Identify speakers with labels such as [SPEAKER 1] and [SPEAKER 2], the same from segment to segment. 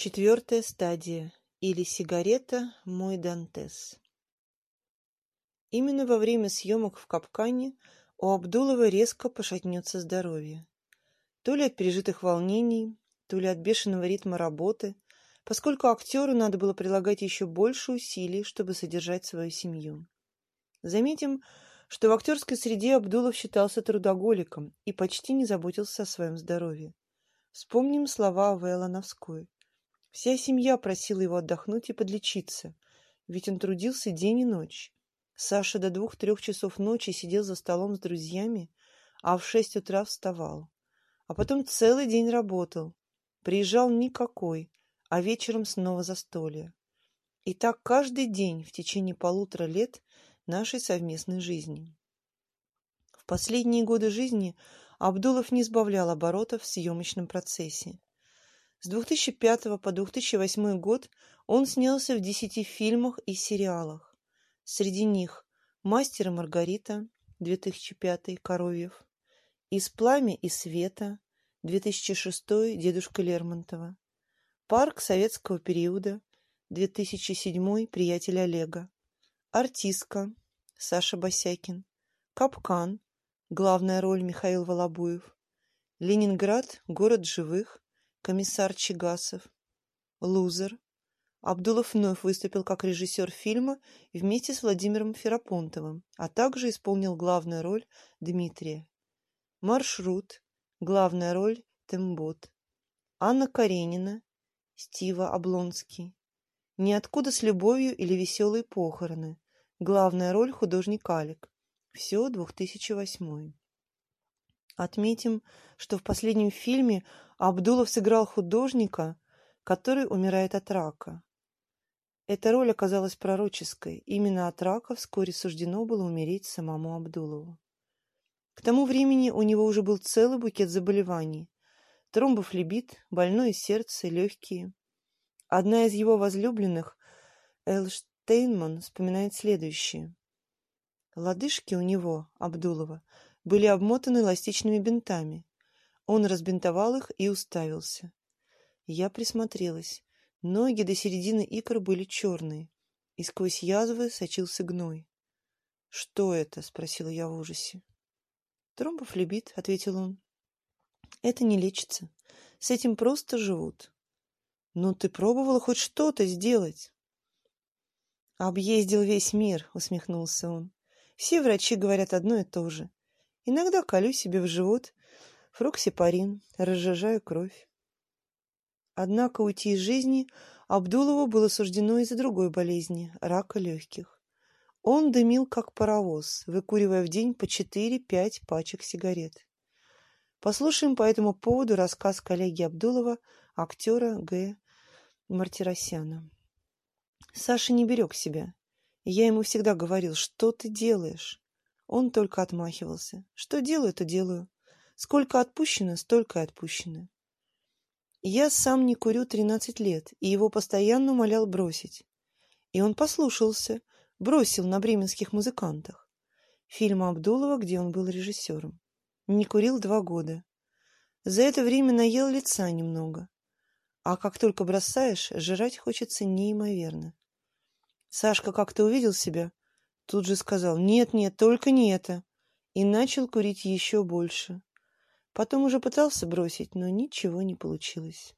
[SPEAKER 1] Четвертая стадия или сигарета «Мой Дантес». Именно во время съемок в Капкане у Абдулова резко пошатнется здоровье. То ли от пережитых волнений, то ли от бешеного ритма работы, поскольку актеру надо было прилагать еще больше усилий, чтобы содержать свою семью. Заметим, что в актерской среде Абдулов считался трудоголиком и почти не заботился о своем здоровье. Вспомним слова Авелла Навской. Вся семья просила его отдохнуть и подлечиться, ведь он трудился день и ночь. Саша до двух-трех часов ночи сидел за столом с друзьями, а в шесть утра вставал. А потом целый день работал. Приезжал никакой, а вечером снова застолье. И так каждый день в течение полутора лет нашей совместной жизни. В последние годы жизни Абдулов не избавлял оборотов в съемочном процессе. С 2005 по 2008 год он снялся в 10 фильмах и сериалах. Среди них «Мастер и Маргарита» 2005 Коровьев, «Из пламя и света» 2006 Дедушка Лермонтова, «Парк советского периода» 2007 Приятель Олега, «Артистка» Саша Босякин, «Капкан» главная роль Михаил Волобуев, «Ленинград. Город живых» комиссар Чигасов, «Лузер». Абдулов вновь выступил как режиссер фильма вместе с Владимиром Ферапонтовым, а также исполнил главную роль Дмитрия. «Маршрут», главная роль Тембот. Анна Каренина, Стива Облонский. «Ниоткуда с любовью» или «Веселые похороны», главная роль художник Алик. Все 2008. Отметим, что в последнем фильме Абдулов сыграл художника, который умирает от рака. Эта роль оказалась пророческой. Именно от рака вскоре суждено было умереть самому Абдулову. К тому времени у него уже был целый букет заболеваний. Тромбофлебит, больное сердце, легкие. Одна из его возлюбленных, Эл Штейнман, вспоминает следующее. Лодыжки у него, Абдулова, были обмотаны эластичными бинтами. Он разбинтовал их и уставился. Я присмотрелась. Ноги до середины икр были черные, и сквозь язвы сочился гной. «Что это?» — спросила я в ужасе. «Тромбофлебит», — ответил он. «Это не лечится. С этим просто живут». «Ну, ты пробовала хоть что-то сделать?» «Объездил весь мир», — усмехнулся он. «Все врачи говорят одно и то же. Иногда колю себе в живот фроксипарин, разжижаю кровь. Однако уйти из жизни Абдулову было суждено из-за другой болезни – рака легких. Он дымил, как паровоз, выкуривая в день по 4-5 пачек сигарет. Послушаем по этому поводу рассказ коллеги Абдулова, актера Г. Мартиросяна. Саша не берег себя. Я ему всегда говорил, что ты делаешь? Он только отмахивался. Что делаю, то делаю. Сколько отпущено, столько отпущено. Я сам не курю 13 лет, и его постоянно умолял бросить. И он послушался, бросил на бременских музыкантах. Фильм Абдулова, где он был режиссером. Не курил два года. За это время наел лица немного. А как только бросаешь, жрать хочется неимоверно. Сашка как-то увидел себя, тут же сказал «Нет, нет, только не это» и начал курить еще больше. Потом уже пытался бросить, но ничего не получилось.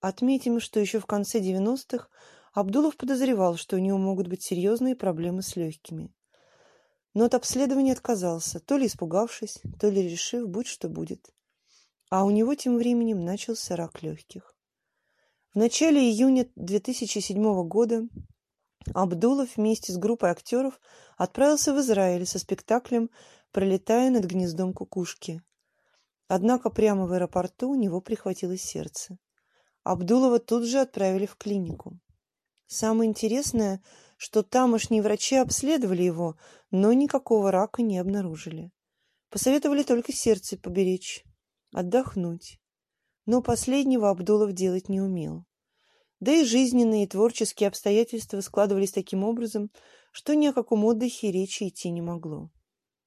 [SPEAKER 1] Отметим, что еще в конце 90-х Абдулов подозревал, что у него могут быть серьезные проблемы с легкими. Но от обследования отказался, то ли испугавшись, то ли решив, будь что будет. А у него тем временем начался рак легких. В начале июня 2007 года Абдулов вместе с группой актеров отправился в Израиль со спектаклем «Пролетая над гнездом кукушки», Однако прямо в аэропорту у него прихватило сердце. Абдулова тут же отправили в клинику. Самое интересное, что тамошние врачи обследовали его, но никакого рака не обнаружили. Посоветовали только сердце поберечь, отдохнуть. Но последнего Абдулов делать не умел. Да и жизненные и творческие обстоятельства складывались таким образом, что ни о каком отдыхе речи идти не могло.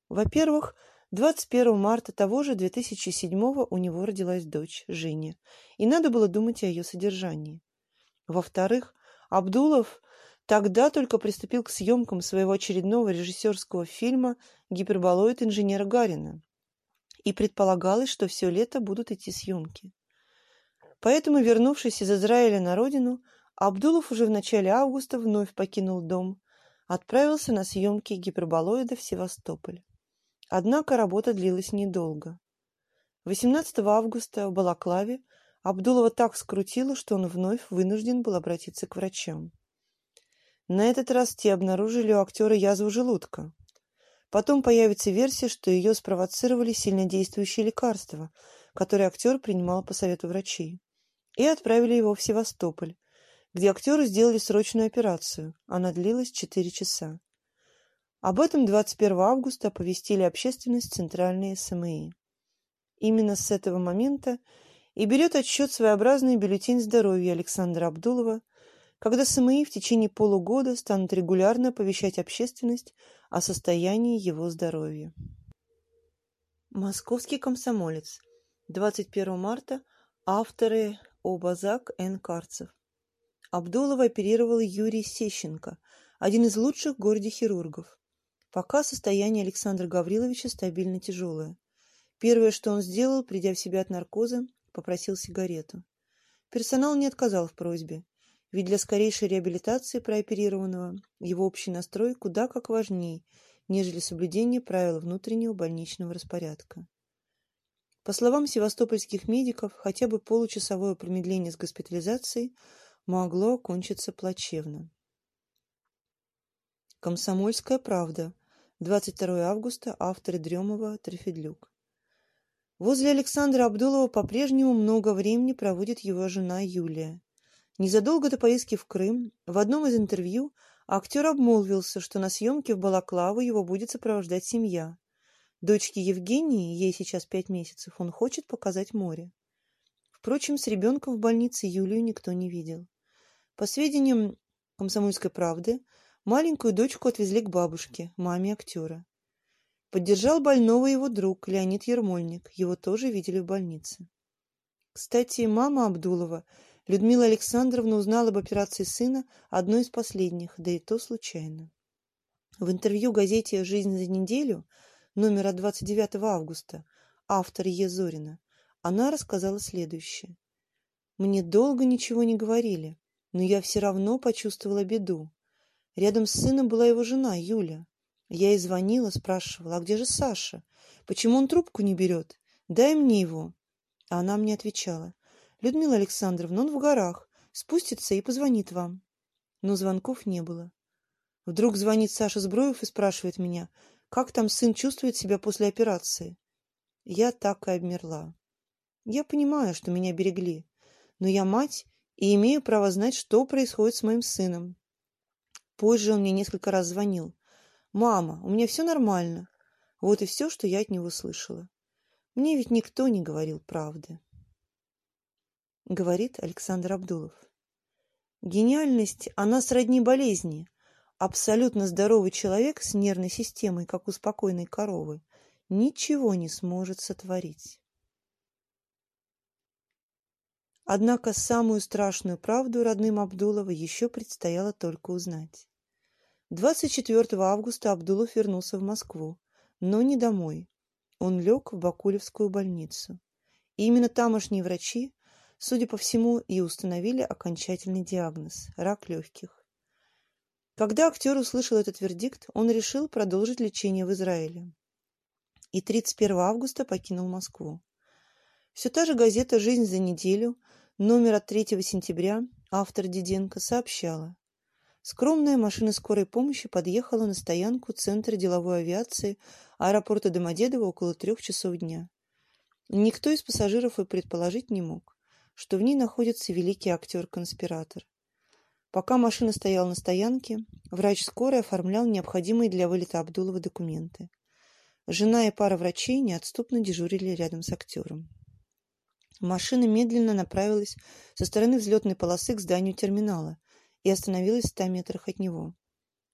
[SPEAKER 1] Во-первых, 21 марта того же 2007 у него родилась дочь, Женя, и надо было думать о ее содержании. Во-вторых, Абдулов тогда только приступил к съемкам своего очередного режиссерского фильма «Гиперболоид инженера Гарина», и предполагалось, что все лето будут идти съемки. Поэтому, вернувшись из Израиля на родину, Абдулов уже в начале августа вновь покинул дом, отправился на съемки гиперболоида в Севастополь. Однако работа длилась недолго. 18 августа в Балаклаве Абдулова так скрутило, что он вновь вынужден был обратиться к врачам. На этот раз те обнаружили у актера язву желудка. Потом появится версия, что ее спровоцировали сильнодействующие лекарства, которые актер принимал по совету врачей, и отправили его в Севастополь, где актеру сделали срочную операцию. Она длилась 4 часа. Об этом 21 августа оповестили общественность центральные СМИ. Именно с этого момента и берет отсчет своеобразный бюллетень здоровья Александра Абдулова, когда СМИ в течение полугода станут регулярно оповещать общественность о состоянии его здоровья. Московский комсомолец. 21 марта. Авторы Обазак Н. Карцев. Абдулова оперировал Юрий Сещенко, один из лучших в городе хирургов. Пока состояние Александра Гавриловича стабильно тяжелое. Первое, что он сделал, придя в себя от наркоза, попросил сигарету. Персонал не отказал в просьбе, ведь для скорейшей реабилитации прооперированного его общий настрой куда как важнее, нежели соблюдение правил внутреннего больничного распорядка. По словам севастопольских медиков, хотя бы получасовое промедление с госпитализацией могло окончиться плачевно. Комсомольская правда. 22 августа. Авторы Дремова, Трефедлюк. Возле Александра Абдулова по-прежнему много времени проводит его жена Юлия. Незадолго до поездки в Крым в одном из интервью актер обмолвился, что на съемке в Балаклаву его будет сопровождать семья. Дочке Евгении, ей сейчас пять месяцев, он хочет показать море. Впрочем, с ребенком в больнице Юлию никто не видел. По сведениям «Комсомольской правды», Маленькую дочку отвезли к бабушке, маме актера. Поддержал больного его друг Леонид Ермольник, его тоже видели в больнице. Кстати, мама Абдулова, Людмила Александровна, узнала об операции сына одной из последних, да и то случайно. В интервью газете «Жизнь за неделю» номера 29 августа автор Е. Зорина она рассказала следующее. «Мне долго ничего не говорили, но я все равно почувствовала беду. Рядом с сыном была его жена, Юля. Я ей звонила, спрашивала, а где же Саша? Почему он трубку не берет? Дай мне его. А она мне отвечала. Людмила Александровна, он в горах. Спустится и позвонит вам. Но звонков не было. Вдруг звонит Саша Сброев и спрашивает меня, как там сын чувствует себя после операции. Я так и обмерла. Я понимаю, что меня берегли, но я мать и имею право знать, что происходит с моим сыном. Позже он мне несколько раз звонил. «Мама, у меня все нормально». Вот и все, что я от него слышала. Мне ведь никто не говорил правды. Говорит Александр Абдулов. Гениальность, она сродни болезни. Абсолютно здоровый человек с нервной системой, как у спокойной коровы, ничего не сможет сотворить. Однако самую страшную правду родным Абдулова еще предстояло только узнать. 24 августа Абдулов вернулся в Москву, но не домой. Он лег в Бакулевскую больницу. И именно тамошние врачи, судя по всему, и установили окончательный диагноз – рак легких. Когда актер услышал этот вердикт, он решил продолжить лечение в Израиле. И 31 августа покинул Москву. Все та же газета «Жизнь за неделю», номер от 3 сентября, автор Диденко, сообщала, Скромная машина скорой помощи подъехала на стоянку Центра деловой авиации аэропорта Домодедово около трех часов дня. Никто из пассажиров и предположить не мог, что в ней находится великий актер-конспиратор. Пока машина стояла на стоянке, врач скорой оформлял необходимые для вылета Абдулова документы. Жена и пара врачей неотступно дежурили рядом с актером. Машина медленно направилась со стороны взлетной полосы к зданию терминала, и остановилась в ста метрах от него.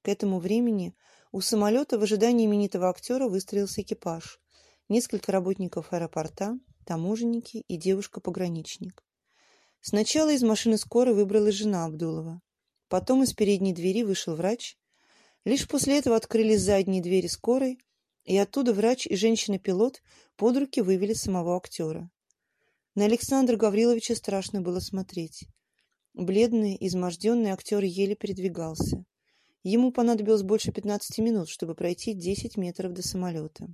[SPEAKER 1] К этому времени у самолета в ожидании именитого актера выстроился экипаж. несколько работников аэропорта, таможенники и девушка-пограничник. Сначала из машины скорой выбралась жена Абдулова. Потом из передней двери вышел врач. Лишь после этого открылись задние двери скорой, и оттуда врач и женщина-пилот под руки вывели самого актера. На Александра Гавриловича страшно было смотреть. Бледный, изможденный актер еле передвигался. Ему понадобилось больше 15 минут, чтобы пройти 10 метров до самолета.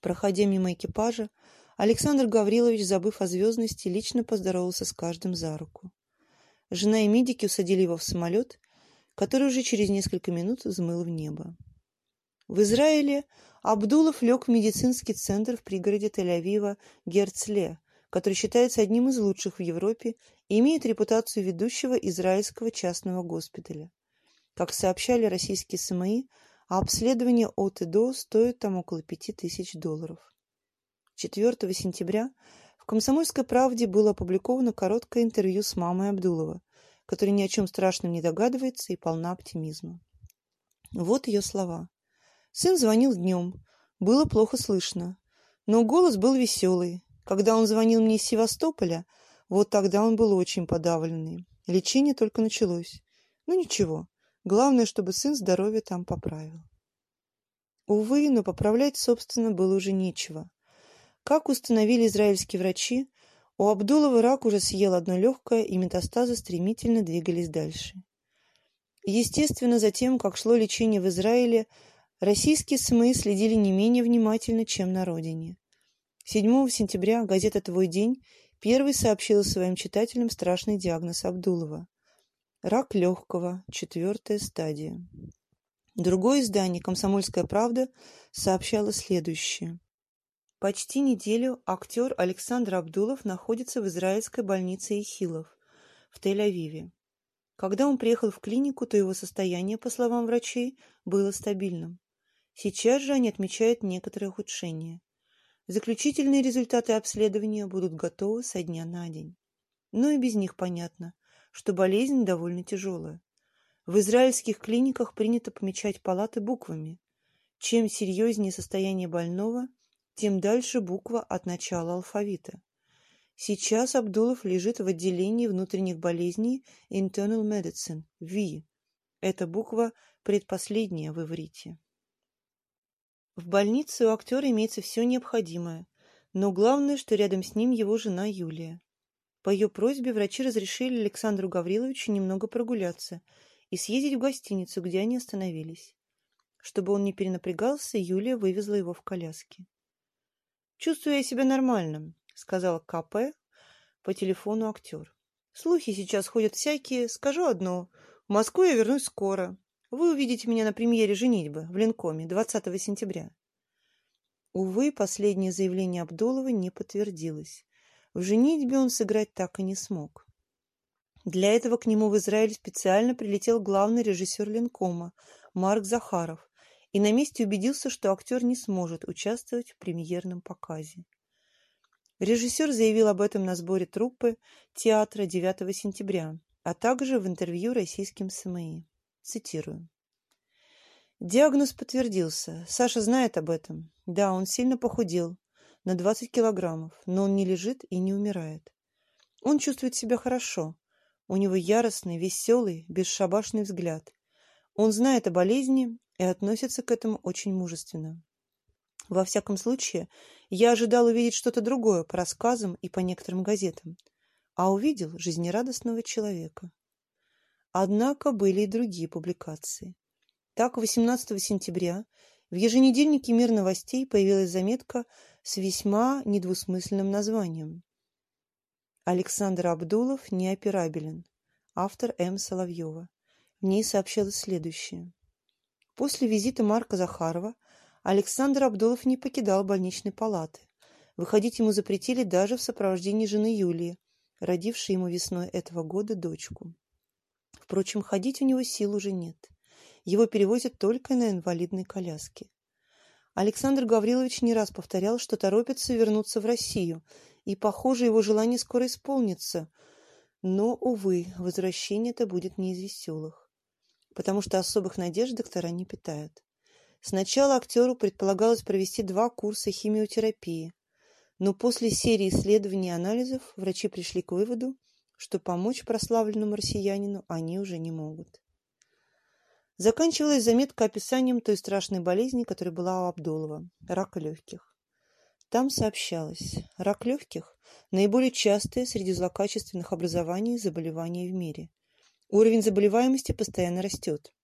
[SPEAKER 1] Проходя мимо экипажа, Александр Гаврилович, забыв о звездности, лично поздоровался с каждым за руку. Жена и медики усадили его в самолет, который уже через несколько минут взмыл в небо. В Израиле Абдулов лег в медицинский центр в пригороде Тель-Авива Герцле, который считается одним из лучших в Европе и имеет репутацию ведущего израильского частного госпиталя. Как сообщали российские СМИ, а обследование от и до стоит там около пяти тысяч долларов. 4 сентября в «Комсомольской правде» было опубликовано короткое интервью с мамой Абдулова, которая ни о чем страшном не догадывается и полна оптимизма. Вот ее слова. Сын звонил днем. Было плохо слышно. Но голос был веселый. Когда он звонил мне из Севастополя, вот тогда он был очень подавленный. Лечение только началось. Ну ничего. Главное, чтобы сын здоровье там поправил. Увы, но поправлять, собственно, было уже нечего. Как установили израильские врачи, у Абдулова рак уже съел одно легкое, и метастазы стремительно двигались дальше. Естественно, за тем, как шло лечение в Израиле, Российские СМИ следили не менее внимательно, чем на родине. 7 сентября газета «Твой день» первой сообщила своим читателям страшный диагноз Абдулова. Рак легкого, четвертая стадия. Другое издание «Комсомольская правда» сообщало следующее. Почти неделю актер Александр Абдулов находится в израильской больнице Ихилов в Тель-Авиве. Когда он приехал в клинику, то его состояние, по словам врачей, было стабильным. Сейчас же они отмечают некоторое ухудшение. Заключительные результаты обследования будут готовы со дня на день. Но и без них понятно, что болезнь довольно тяжелая. В израильских клиниках принято помечать палаты буквами. Чем серьезнее состояние больного, тем дальше буква от начала алфавита. Сейчас Абдулов лежит в отделении внутренних болезней Internal Medicine, V. Эта буква предпоследняя в иврите. В больнице у актера имеется все необходимое, но главное, что рядом с ним его жена Юлия. По ее просьбе врачи разрешили Александру Гавриловичу немного прогуляться и съездить в гостиницу, где они остановились. Чтобы он не перенапрягался, Юлия вывезла его в коляске. «Чувствую я себя нормальным», — сказал КП по телефону актер. «Слухи сейчас ходят всякие. Скажу одно. В Москву я вернусь скоро. Вы увидите меня на премьере «Женитьбы» в Ленкоме 20 сентября. Увы, последнее заявление Абдулова не подтвердилось. В «Женитьбе» он сыграть так и не смог. Для этого к нему в Израиль специально прилетел главный режиссер Ленкома Марк Захаров и на месте убедился, что актер не сможет участвовать в премьерном показе. Режиссер заявил об этом на сборе труппы театра 9 сентября, а также в интервью российским СМИ. Цитирую. Диагноз подтвердился. Саша знает об этом. Да, он сильно похудел, на 20 килограммов, но он не лежит и не умирает. Он чувствует себя хорошо. У него яростный, веселый, бесшабашный взгляд. Он знает о болезни и относится к этому очень мужественно. Во всяком случае, я ожидал увидеть что-то другое по рассказам и по некоторым газетам, а увидел жизнерадостного человека. Однако были и другие публикации. Так, 18 сентября в еженедельнике «Мир новостей» появилась заметка с весьма недвусмысленным названием. Александр Абдулов неоперабелен. Автор М. Соловьева. В ней сообщалось следующее. После визита Марка Захарова Александр Абдулов не покидал больничной палаты. Выходить ему запретили даже в сопровождении жены Юлии, родившей ему весной этого года дочку. Впрочем, ходить у него сил уже нет. Его перевозят только на инвалидной коляске. Александр Гаврилович не раз повторял, что торопится вернуться в Россию, и, похоже, его желание скоро исполнится. Но, увы, возвращение это будет не из веселых, потому что особых надежд доктора не питают. Сначала актеру предполагалось провести два курса химиотерапии, но после серии исследований и анализов врачи пришли к выводу, что помочь прославленному россиянину они уже не могут. Заканчивалась заметка описанием той страшной болезни, которая была у Абдулова – рака легких. Там сообщалось, рак легких – наиболее частое среди злокачественных образований заболевание в мире. Уровень заболеваемости постоянно растет.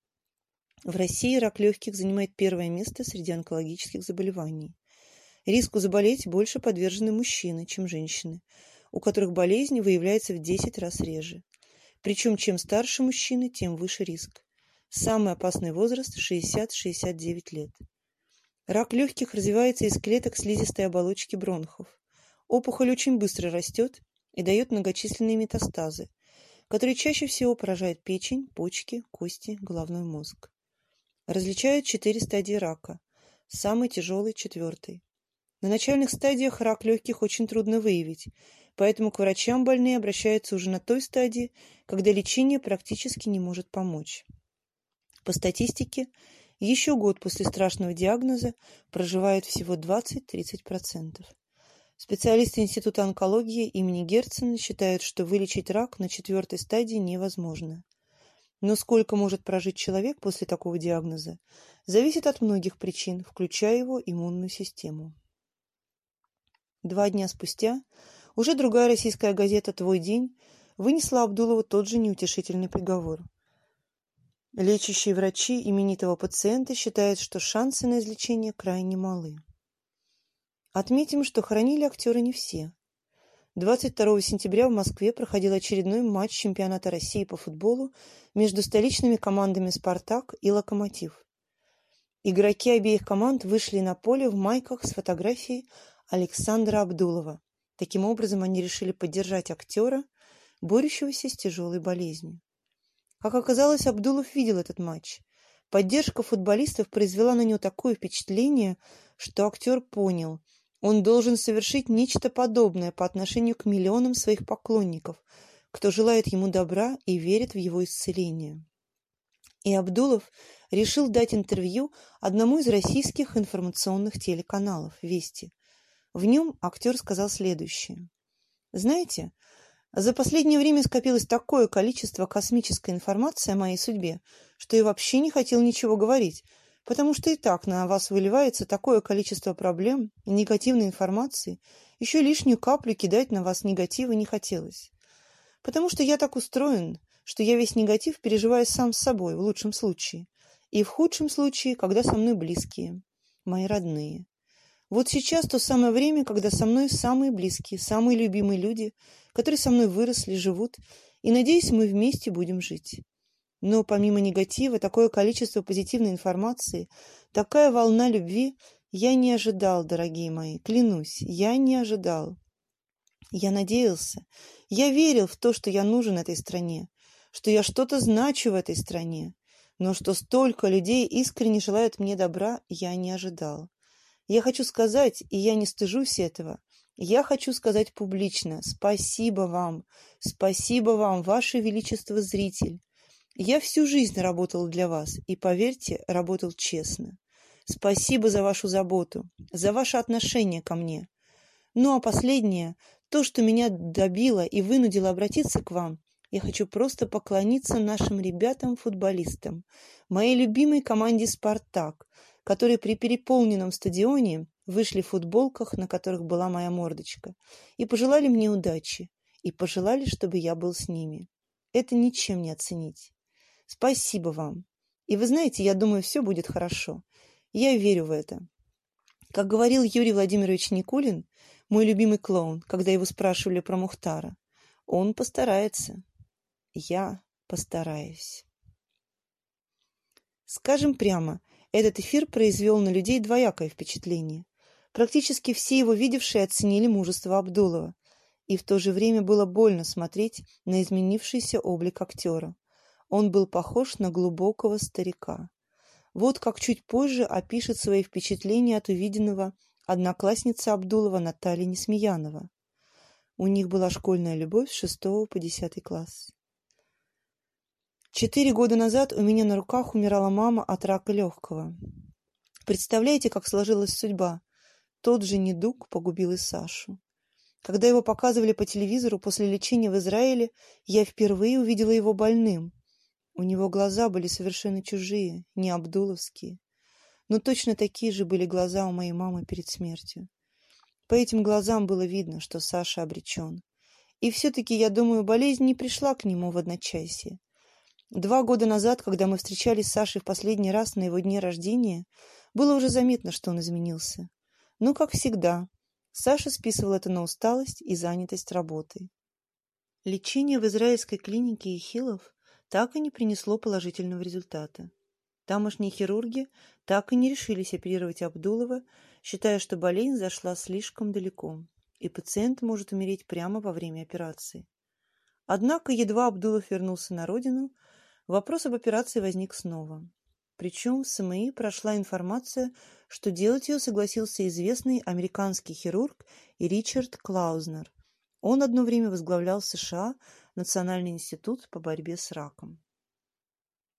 [SPEAKER 1] В России рак легких занимает первое место среди онкологических заболеваний. Риску заболеть больше подвержены мужчины, чем женщины, у которых болезнь выявляется в 10 раз реже. Причем чем старше мужчины, тем выше риск. Самый опасный возраст – 60-69 лет. Рак легких развивается из клеток слизистой оболочки бронхов. Опухоль очень быстро растет и дает многочисленные метастазы, которые чаще всего поражают печень, почки, кости, головной мозг. Различают четыре стадии рака. Самый тяжелый – четвертый. На начальных стадиях рак легких очень трудно выявить, поэтому к врачам больные обращаются уже на той стадии, когда лечение практически не может помочь. По статистике, еще год после страшного диагноза проживает всего 20-30%. Специалисты Института онкологии имени Герцена считают, что вылечить рак на четвертой стадии невозможно. Но сколько может прожить человек после такого диагноза, зависит от многих причин, включая его иммунную систему. Два дня спустя уже другая российская газета «Твой день» вынесла Абдулову тот же неутешительный приговор – Лечащие врачи именитого пациента считают, что шансы на излечение крайне малы. Отметим, что хоронили актера не все. 22 сентября в Москве проходил очередной матч чемпионата России по футболу между столичными командами «Спартак» и «Локомотив». Игроки обеих команд вышли на поле в майках с фотографией Александра Абдулова. Таким образом, они решили поддержать актера, борющегося с тяжелой болезнью. Как оказалось, Абдулов видел этот матч. Поддержка футболистов произвела на него такое впечатление, что актер понял, он должен совершить нечто подобное по отношению к миллионам своих поклонников, кто желает ему добра и верит в его исцеление. И Абдулов решил дать интервью одному из российских информационных телеканалов «Вести». В нем актер сказал следующее. «Знаете, за последнее время скопилось такое количество космической информации о моей судьбе, что я вообще не хотел ничего говорить, потому что и так на вас выливается такое количество проблем и негативной информации, еще лишнюю каплю кидать на вас негатива не хотелось. Потому что я так устроен, что я весь негатив переживаю сам с собой в лучшем случае, и в худшем случае, когда со мной близкие, мои родные. Вот сейчас то самое время, когда со мной самые близкие, самые любимые люди, которые со мной выросли, живут, и, надеюсь, мы вместе будем жить. Но помимо негатива, такое количество позитивной информации, такая волна любви я не ожидал, дорогие мои, клянусь, я не ожидал. Я надеялся, я верил в то, что я нужен этой стране, что я что-то значу в этой стране, но что столько людей искренне желают мне добра, я не ожидал. Я хочу сказать, и я не стыжусь этого, я хочу сказать публично спасибо вам, спасибо вам, ваше величество зритель. Я всю жизнь работал для вас, и, поверьте, работал честно. Спасибо за вашу заботу, за ваше отношение ко мне. Ну а последнее, то, что меня добило и вынудило обратиться к вам, я хочу просто поклониться нашим ребятам-футболистам, моей любимой команде «Спартак», которые при переполненном стадионе вышли в футболках, на которых была моя мордочка, и пожелали мне удачи, и пожелали, чтобы я был с ними. Это ничем не оценить. Спасибо вам. И вы знаете, я думаю, все будет хорошо. Я верю в это. Как говорил Юрий Владимирович Никулин, мой любимый клоун, когда его спрашивали про Мухтара, он постарается. Я постараюсь. Скажем прямо, этот эфир произвел на людей двоякое впечатление. Практически все его видевшие оценили мужество Абдулова, и в то же время было больно смотреть на изменившийся облик актера. Он был похож на глубокого старика. Вот как чуть позже опишет свои впечатления от увиденного одноклассница Абдулова Наталья Несмеянова. У них была школьная любовь с шестого по десятый класс. Четыре года назад у меня на руках умирала мама от рака легкого. Представляете, как сложилась судьба? Тот же недуг погубил и Сашу. Когда его показывали по телевизору после лечения в Израиле, я впервые увидела его больным. У него глаза были совершенно чужие, не абдуловские. Но точно такие же были глаза у моей мамы перед смертью. По этим глазам было видно, что Саша обречен. И все-таки, я думаю, болезнь не пришла к нему в одночасье. Два года назад, когда мы встречались с Сашей в последний раз на его дне рождения, было уже заметно, что он изменился. Но, как всегда, Саша списывал это на усталость и занятость работой. Лечение в израильской клинике Ихилов так и не принесло положительного результата. Тамошние хирурги так и не решились оперировать Абдулова, считая, что болезнь зашла слишком далеко, и пациент может умереть прямо во время операции. Однако, едва Абдулов вернулся на родину, вопрос об операции возник снова. Причем в СМИ прошла информация, что делать ее согласился известный американский хирург Ричард Клаузнер. Он одно время возглавлял США Национальный институт по борьбе с раком.